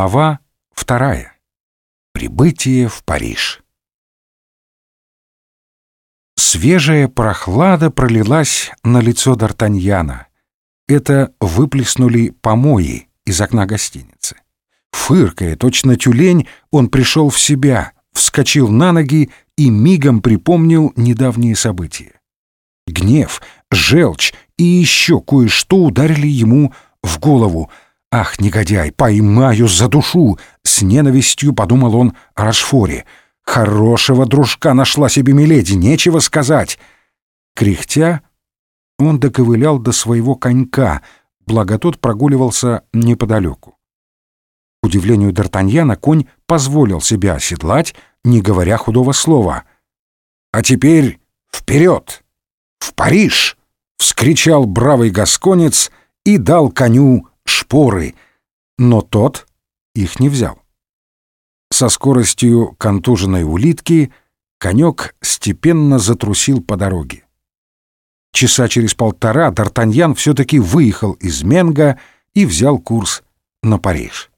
Глава вторая. Прибытие в Париж. Свежая прохлада пролилась на лицо Д'Артаньяна. Это выплеснули помои из окна гостиницы. Фыркая, точно тюлень, он пришел в себя, вскочил на ноги и мигом припомнил недавние события. Гнев, желчь и еще кое-что ударили ему в голову. «Ах, негодяй, поймаю за душу!» — с ненавистью подумал он о Рашфоре. «Хорошего дружка нашла себе Миледи, нечего сказать!» Кряхтя, он доковылял до своего конька, благо тот прогуливался неподалеку. К удивлению Д'Артаньяна конь позволил себя оседлать, не говоря худого слова. «А теперь вперед! В Париж!» — вскричал бравый гасконец и дал коню шпоры, но тот их не взял. Со скоростью контуженной улитки конек степенно затрусил по дороге. Часа через полтора Д'Артаньян все-таки выехал из Менга и взял курс на Париж.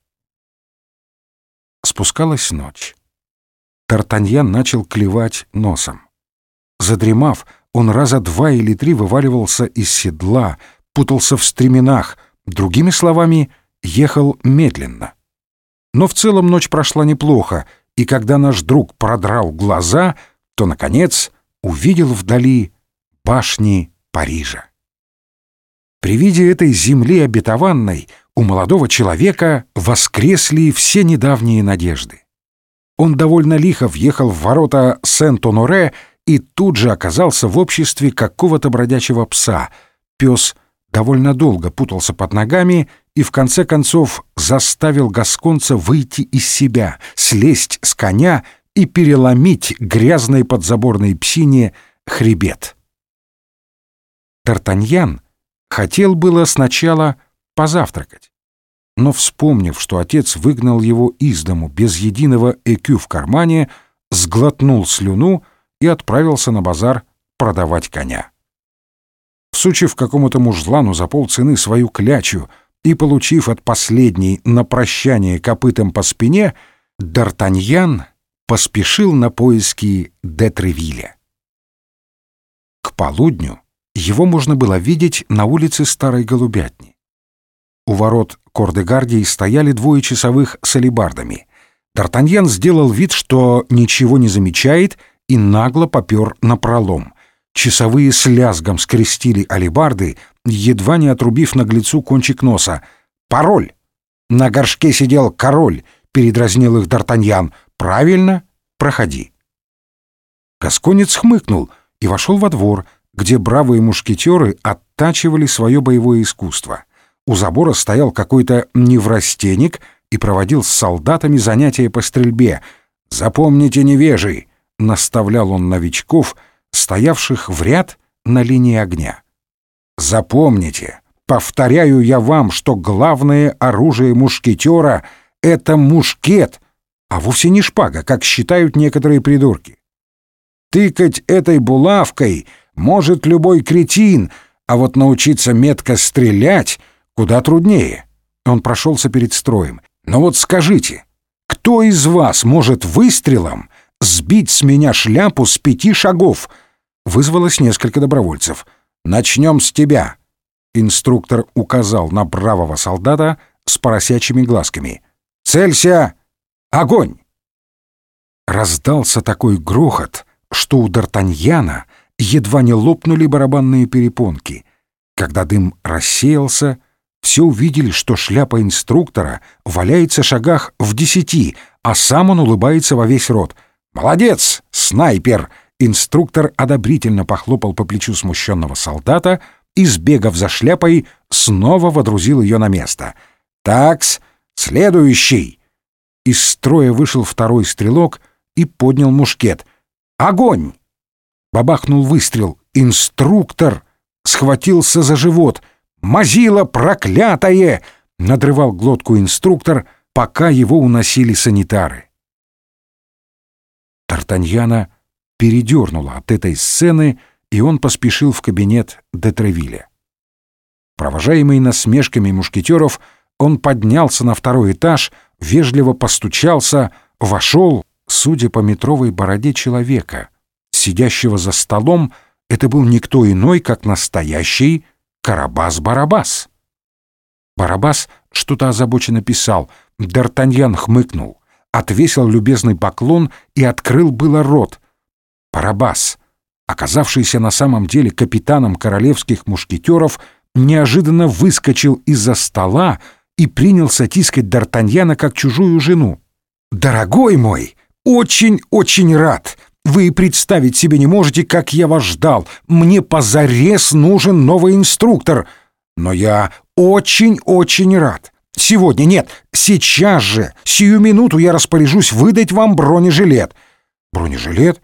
Спускалась ночь. Д'Артаньян начал клевать носом. Задремав, он раза два или три вываливался из седла, путался в стременах, другими словами, ехал медленно. Но в целом ночь прошла неплохо, и когда наш друг продрал глаза, то, наконец, увидел вдали башни Парижа. При виде этой земли обетованной у молодого человека воскресли все недавние надежды. Он довольно лихо въехал в ворота Сент-Оноре и тут же оказался в обществе какого-то бродячего пса. Пес довольно долго путался под ногами и в конце концов заставил гасконца выйти из себя, слезть с коня и переломить грязной подзаборной псине хребет. Тартаньян хотел было сначала позавтракать, но, вспомнив, что отец выгнал его из дому без единого экю в кармане, сглотнул слюну и отправился на базар продавать коня. Всучив какому-то мужлану за полцены свою клячу и получив от последней на прощание копытом по спине, Д'Артаньян поспешил на поиски Детревиля. К полудню его можно было видеть на улице Старой Голубятни. У ворот Кордегардии стояли двое часовых с алебардами. Д'Артаньян сделал вид, что ничего не замечает, и нагло попер на пролом. Часовые с лязгом скрестили алебарды, едва не отрубив наглецу кончик носа. «Пароль!» «На горшке сидел король», — передразнил их Д'Артаньян. «Правильно? Проходи». Гасконец хмыкнул и вошел во двор, где бравые мушкетеры оттачивали свое боевое искусство. У забора стоял какой-то неврастенник и проводил с солдатами занятия по стрельбе. «Запомните, невежий!» — наставлял он новичков, стоявших в ряд на линии огня. «Запомните, повторяю я вам, что главное оружие мушкетера — это мушкет, а вовсе не шпага, как считают некоторые придурки. Тыкать этой булавкой — может любой кретин, а вот научиться метко стрелять куда труднее. Он прошелся перед строем. Но вот скажите, кто из вас может выстрелом сбить с меня шляпу с пяти шагов? Вызвалось несколько добровольцев. Начнем с тебя. Инструктор указал на бравого солдата с поросячьими глазками. «Целься! Огонь!» Раздался такой грохот, что у Д'Артаньяна едва не лопнули барабанные перепонки. Когда дым рассеялся, все увидели, что шляпа инструктора валяется шагах в десяти, а сам он улыбается во весь рот. «Молодец, снайпер!» Инструктор одобрительно похлопал по плечу смущенного солдата и, сбегав за шляпой, снова водрузил ее на место. «Такс, следующий!» Из строя вышел второй стрелок и поднял мушкет. «Огонь!» Бабахнул выстрел. Инструктор схватился за живот. «Мазила проклятое!» — надрывал глотку инструктор, пока его уносили санитары. Тартаньяна передернула от этой сцены, и он поспешил в кабинет Детревиля. Провожаемый насмешками мушкетеров, он поднялся на второй этаж, вежливо постучался, вошел, судя по метровой бороде человека, сидящего за столом, это был никто иной, как настоящий Карабас-Барабас. Барабас что-то озабоченно писал, Д'Артаньян хмыкнул, отвесил любезный поклон и открыл было рот. Барабас, оказавшийся на самом деле капитаном королевских мушкетеров, неожиданно выскочил из-за стола и принялся тискать Д'Артаньяна как чужую жену. «Дорогой мой, очень-очень рад! Вы представить себе не можете, как я вас ждал. Мне позарез нужен новый инструктор. Но я очень-очень рад. Сегодня нет, сейчас же, сию минуту я распоряжусь выдать вам бронежилет». «Бронежилет?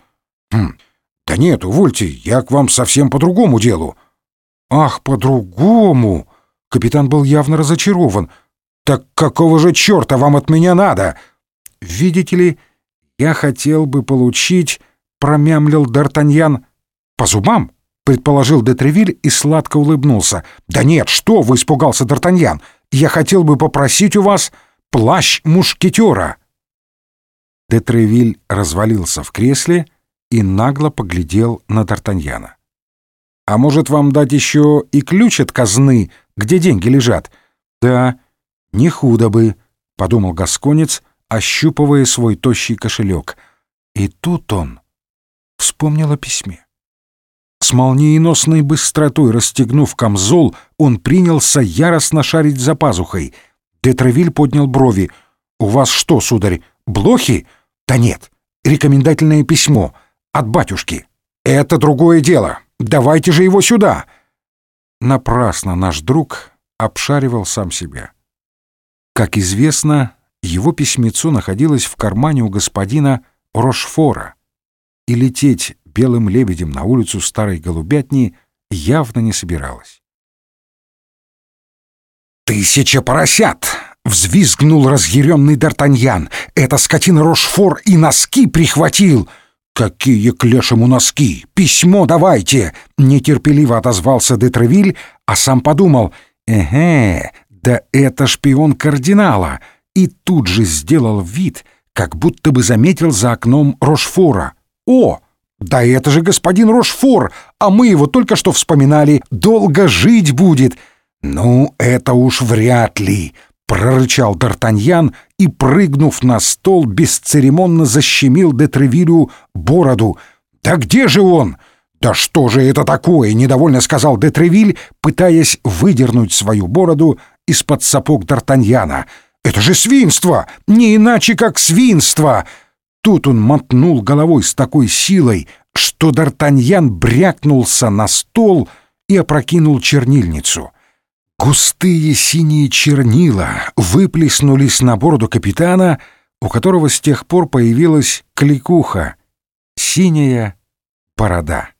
Хм, да нет, увольте, я к вам совсем по другому делу». «Ах, по-другому!» Капитан был явно разочарован. «Так какого же черта вам от меня надо?» «Видите ли, я хотел бы получить...» — промямлил Д'Артаньян. «По зубам?» — предположил Детревиль и сладко улыбнулся. «Да нет, что вы!» — испугался Д'Артаньян. «Я хотел бы попросить у вас плащ мушкетера». Детревиль развалился в кресле нагло поглядел на Д'Артаньяна. «А может, вам дать еще и ключ от казны, где деньги лежат?» «Да, не худо бы», — подумал Гасконец, ощупывая свой тощий кошелек. И тут он вспомнил о письме. С молниеносной быстротой расстегнув камзол, он принялся яростно шарить за пазухой. Детревиль поднял брови. «У вас что, сударь, блохи?» «Да нет, рекомендательное письмо от батюшки». «Это другое дело. Давайте же его сюда!» Напрасно наш друг обшаривал сам себя. Как известно, его письмецо находилось в кармане у господина Рошфора, и лететь белым лебедем на улицу старой голубятни явно не собиралась. «Тысяча поросят!» — взвизгнул разъяренный Д'Артаньян. «Это скотина Рошфор и носки прихватил!» «Какие к лешему носки! Письмо давайте!» Нетерпеливо отозвался Детревиль, а сам подумал «Эге, да это шпион кардинала!» И тут же сделал вид, как будто бы заметил за окном Рошфора. «О, да это же господин Рошфор, а мы его только что вспоминали, долго жить будет!» «Ну, это уж вряд ли!» Прорычал Д'Артаньян и, прыгнув на стол, бесцеремонно защемил Детревилю бороду. «Да где же он?» «Да что же это такое?» — недовольно сказал Детревиль, пытаясь выдернуть свою бороду из-под сапог Д'Артаньяна. «Это же свинство! Не иначе, как свинство!» Тут он мотнул головой с такой силой, что Д'Артаньян брякнулся на стол и опрокинул чернильницу — Густые синие чернила выплеснулись на бороду капитана, у которого с тех пор появилась кликуха — синяя борода.